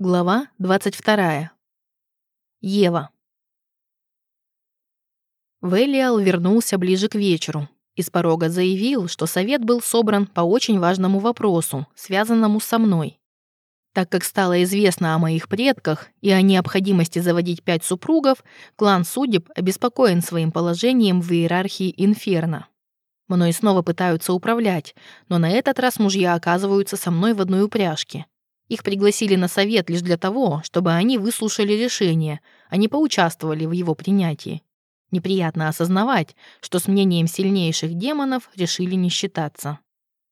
Глава 22. Ева. Велиал вернулся ближе к вечеру. Из порога заявил, что совет был собран по очень важному вопросу, связанному со мной. Так как стало известно о моих предках и о необходимости заводить пять супругов, клан судеб обеспокоен своим положением в иерархии Инферно. Мной снова пытаются управлять, но на этот раз мужья оказываются со мной в одной упряжке. Их пригласили на совет лишь для того, чтобы они выслушали решение, а не поучаствовали в его принятии. Неприятно осознавать, что с мнением сильнейших демонов решили не считаться.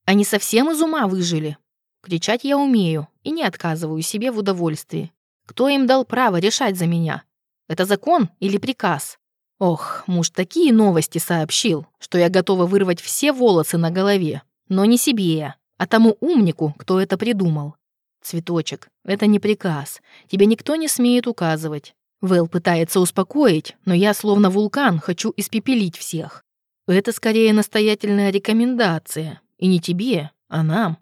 Они совсем из ума выжили. Кричать я умею и не отказываю себе в удовольствии. Кто им дал право решать за меня? Это закон или приказ? Ох, муж такие новости сообщил, что я готова вырвать все волосы на голове. Но не себе а тому умнику, кто это придумал. «Цветочек, это не приказ. Тебе никто не смеет указывать. Вэл пытается успокоить, но я, словно вулкан, хочу испепелить всех. Это скорее настоятельная рекомендация. И не тебе, а нам».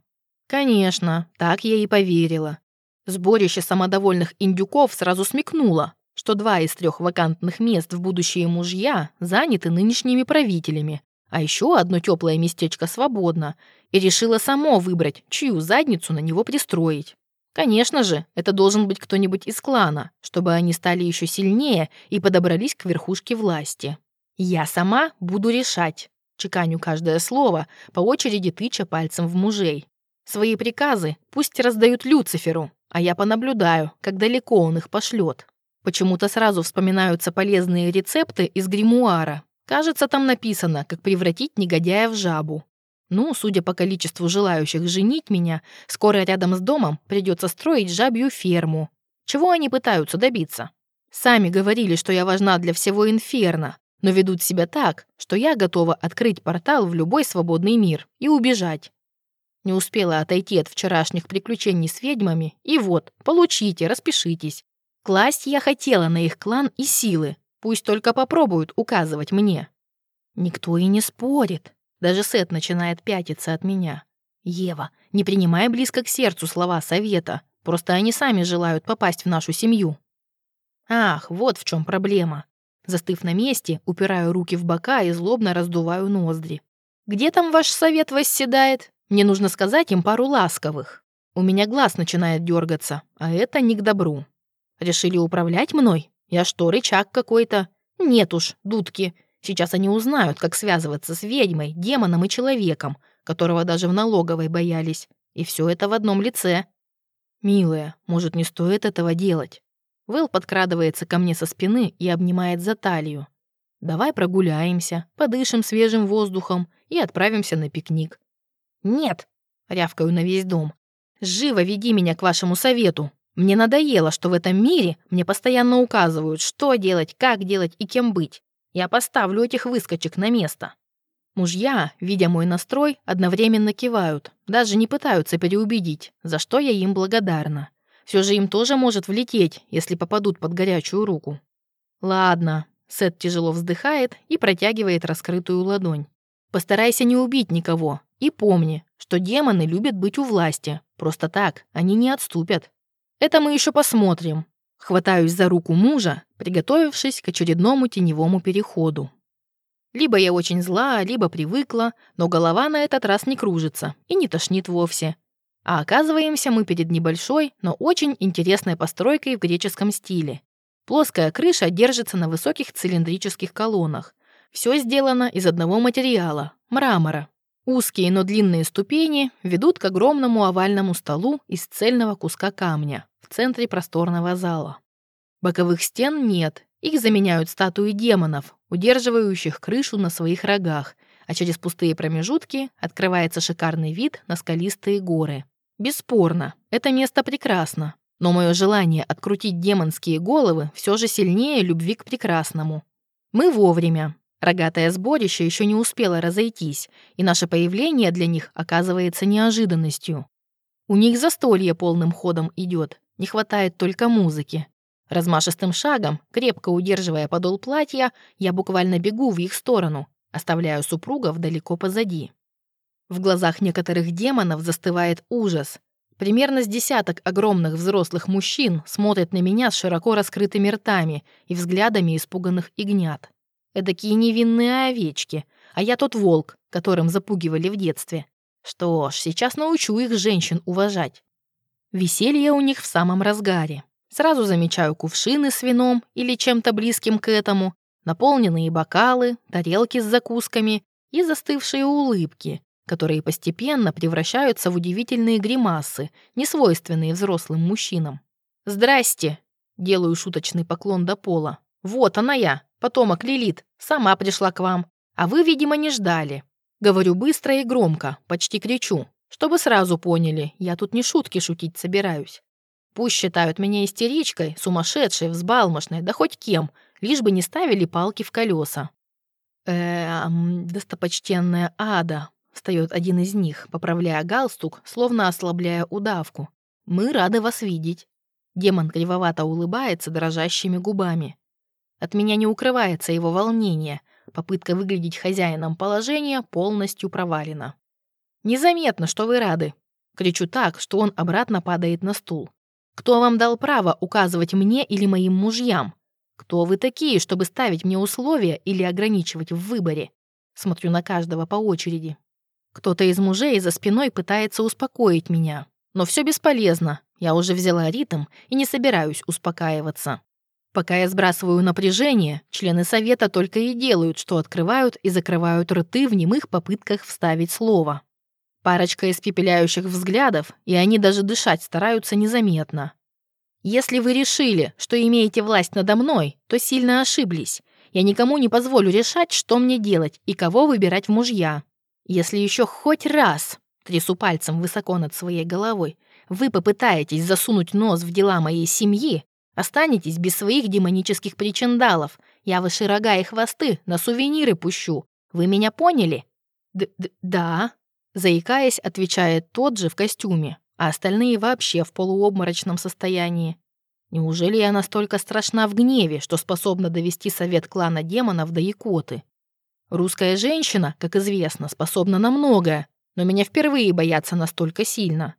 Конечно, так я и поверила. Сборище самодовольных индюков сразу смекнуло, что два из трех вакантных мест в будущие мужья заняты нынешними правителями, а еще одно теплое местечко свободно, и решила само выбрать, чью задницу на него пристроить. Конечно же, это должен быть кто-нибудь из клана, чтобы они стали еще сильнее и подобрались к верхушке власти. Я сама буду решать. Чеканю каждое слово, по очереди тыча пальцем в мужей. Свои приказы пусть раздают Люциферу, а я понаблюдаю, как далеко он их пошлет. Почему-то сразу вспоминаются полезные рецепты из гримуара, Кажется, там написано, как превратить негодяя в жабу. Ну, судя по количеству желающих женить меня, скоро рядом с домом придется строить жабью ферму. Чего они пытаются добиться? Сами говорили, что я важна для всего инферно, но ведут себя так, что я готова открыть портал в любой свободный мир и убежать. Не успела отойти от вчерашних приключений с ведьмами, и вот, получите, распишитесь. Класть я хотела на их клан и силы, Пусть только попробуют указывать мне. Никто и не спорит. Даже Сет начинает пятиться от меня. Ева, не принимай близко к сердцу слова совета. Просто они сами желают попасть в нашу семью. Ах, вот в чем проблема. Застыв на месте, упираю руки в бока и злобно раздуваю ноздри. «Где там ваш совет восседает? Мне нужно сказать им пару ласковых. У меня глаз начинает дергаться, а это не к добру. Решили управлять мной? Я что, рычаг какой-то? Нет уж, дудки. Сейчас они узнают, как связываться с ведьмой, демоном и человеком, которого даже в налоговой боялись. И все это в одном лице. Милая, может, не стоит этого делать? Вэл подкрадывается ко мне со спины и обнимает за талию. Давай прогуляемся, подышим свежим воздухом и отправимся на пикник. Нет, рявкаю на весь дом. Живо веди меня к вашему совету. Мне надоело, что в этом мире мне постоянно указывают, что делать, как делать и кем быть. Я поставлю этих выскочек на место. Мужья, видя мой настрой, одновременно кивают, даже не пытаются переубедить, за что я им благодарна. Все же им тоже может влететь, если попадут под горячую руку. Ладно, Сет тяжело вздыхает и протягивает раскрытую ладонь. Постарайся не убить никого. И помни, что демоны любят быть у власти. Просто так они не отступят. Это мы еще посмотрим. Хватаюсь за руку мужа, приготовившись к очередному теневому переходу. Либо я очень зла, либо привыкла, но голова на этот раз не кружится и не тошнит вовсе. А оказываемся мы перед небольшой, но очень интересной постройкой в греческом стиле. Плоская крыша держится на высоких цилиндрических колоннах. Все сделано из одного материала — мрамора. Узкие, но длинные ступени ведут к огромному овальному столу из цельного куска камня центре просторного зала. Боковых стен нет, их заменяют статуи демонов, удерживающих крышу на своих рогах, а через пустые промежутки открывается шикарный вид на скалистые горы. Бесспорно, это место прекрасно, но мое желание открутить демонские головы все же сильнее любви к прекрасному. Мы вовремя. Рогатое сборище еще не успело разойтись, и наше появление для них оказывается неожиданностью. У них застолье полным ходом идет, не хватает только музыки. Размашистым шагом, крепко удерживая подол платья, я буквально бегу в их сторону, оставляю супругов далеко позади. В глазах некоторых демонов застывает ужас. Примерно с десяток огромных взрослых мужчин смотрят на меня с широко раскрытыми ртами и взглядами испуганных ягнят. Эдакие невинные овечки, а я тот волк, которым запугивали в детстве. Что ж, сейчас научу их женщин уважать. Веселье у них в самом разгаре. Сразу замечаю кувшины с вином или чем-то близким к этому, наполненные бокалы, тарелки с закусками и застывшие улыбки, которые постепенно превращаются в удивительные гримасы, несвойственные взрослым мужчинам. «Здрасте!» — делаю шуточный поклон до пола. «Вот она я, потомок Лилит, сама пришла к вам, а вы, видимо, не ждали». Говорю быстро и громко, почти кричу, чтобы сразу поняли, я тут не шутки шутить собираюсь. Пусть считают меня истеричкой, сумасшедшей, взбалмошной, да хоть кем, лишь бы не ставили палки в колеса. Эм, достопочтенная ада, встает один из них, поправляя галстук, словно ослабляя удавку. Мы рады вас видеть. Демон кривовато улыбается дрожащими губами. От меня не укрывается его волнение. Попытка выглядеть хозяином положения полностью провалена. «Незаметно, что вы рады!» Кричу так, что он обратно падает на стул. «Кто вам дал право указывать мне или моим мужьям? Кто вы такие, чтобы ставить мне условия или ограничивать в выборе?» Смотрю на каждого по очереди. Кто-то из мужей за спиной пытается успокоить меня. Но все бесполезно. Я уже взяла ритм и не собираюсь успокаиваться. Пока я сбрасываю напряжение, члены совета только и делают, что открывают и закрывают рты в немых попытках вставить слово. Парочка испепеляющих взглядов, и они даже дышать стараются незаметно. Если вы решили, что имеете власть надо мной, то сильно ошиблись. Я никому не позволю решать, что мне делать и кого выбирать в мужья. Если еще хоть раз, трясу пальцем высоко над своей головой, вы попытаетесь засунуть нос в дела моей семьи, останетесь без своих демонических причиндалов. Я ваши рога и хвосты на сувениры пущу. Вы меня поняли? Д -д да. Заикаясь, отвечает тот же в костюме, а остальные вообще в полуобморочном состоянии. Неужели я настолько страшна в гневе, что способна довести совет клана демонов до икоты? Русская женщина, как известно, способна на многое, но меня впервые боятся настолько сильно.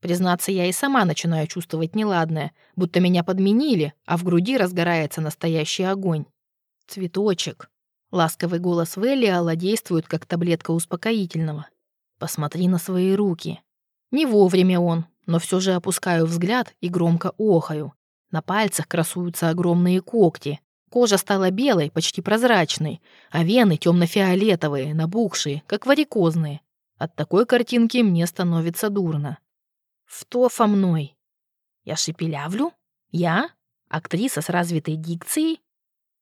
Признаться, я и сама начинаю чувствовать неладное, будто меня подменили, а в груди разгорается настоящий огонь. «Цветочек». Ласковый голос Веллиала действует, как таблетка успокоительного. Посмотри на свои руки. Не вовремя он, но все же опускаю взгляд и громко охаю. На пальцах красуются огромные когти. Кожа стала белой, почти прозрачной, а вены темно-фиолетовые, набухшие, как варикозные. От такой картинки мне становится дурно. Втофа мной. Я шепелявлю? Я? Актриса с развитой дикцией?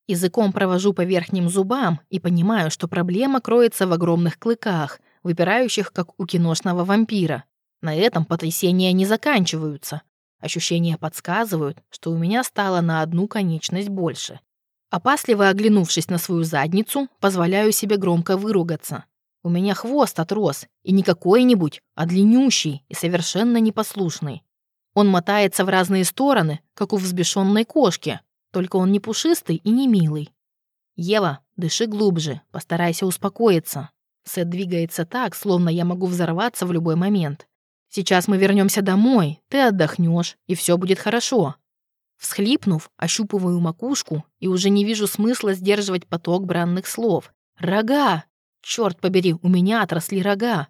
Языком провожу по верхним зубам и понимаю, что проблема кроется в огромных клыках, выпирающих, как у киношного вампира. На этом потрясения не заканчиваются. Ощущения подсказывают, что у меня стало на одну конечность больше. Опасливо оглянувшись на свою задницу, позволяю себе громко выругаться. У меня хвост отрос, и не какой-нибудь, а длиннющий и совершенно непослушный. Он мотается в разные стороны, как у взбешенной кошки, только он не пушистый и не милый. «Ева, дыши глубже, постарайся успокоиться», Сет двигается так, словно я могу взорваться в любой момент. Сейчас мы вернемся домой, ты отдохнешь, и все будет хорошо. Всхлипнув, ощупываю макушку и уже не вижу смысла сдерживать поток бранных слов. Рога! Черт побери, у меня отросли рога.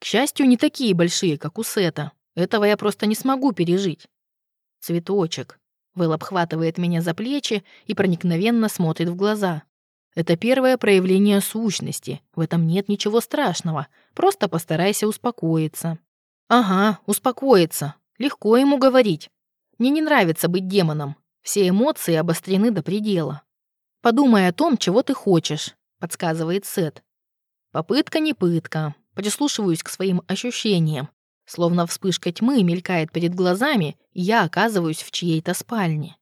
К счастью, не такие большие, как у Сета. Этого я просто не смогу пережить. Цветочек. Вэл обхватывает меня за плечи и проникновенно смотрит в глаза. Это первое проявление сущности. В этом нет ничего страшного. Просто постарайся успокоиться. Ага, успокоиться. Легко ему говорить. Мне не нравится быть демоном. Все эмоции обострены до предела. Подумай о том, чего ты хочешь, подсказывает Сет. Попытка не пытка. Прислушиваюсь к своим ощущениям. Словно вспышка тьмы мелькает перед глазами, я оказываюсь в чьей-то спальне.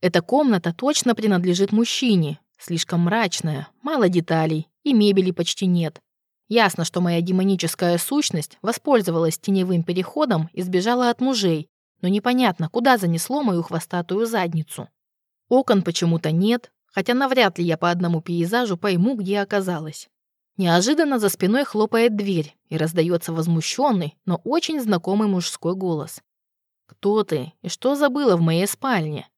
Эта комната точно принадлежит мужчине, Слишком мрачная, мало деталей, и мебели почти нет. Ясно, что моя демоническая сущность воспользовалась теневым переходом и сбежала от мужей, но непонятно, куда занесло мою хвостатую задницу. Окон почему-то нет, хотя навряд ли я по одному пейзажу пойму, где оказалась. Неожиданно за спиной хлопает дверь, и раздается возмущенный, но очень знакомый мужской голос. «Кто ты? И что забыла в моей спальне?»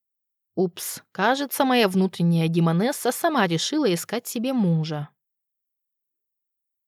Упс, кажется, моя внутренняя демонесса сама решила искать себе мужа.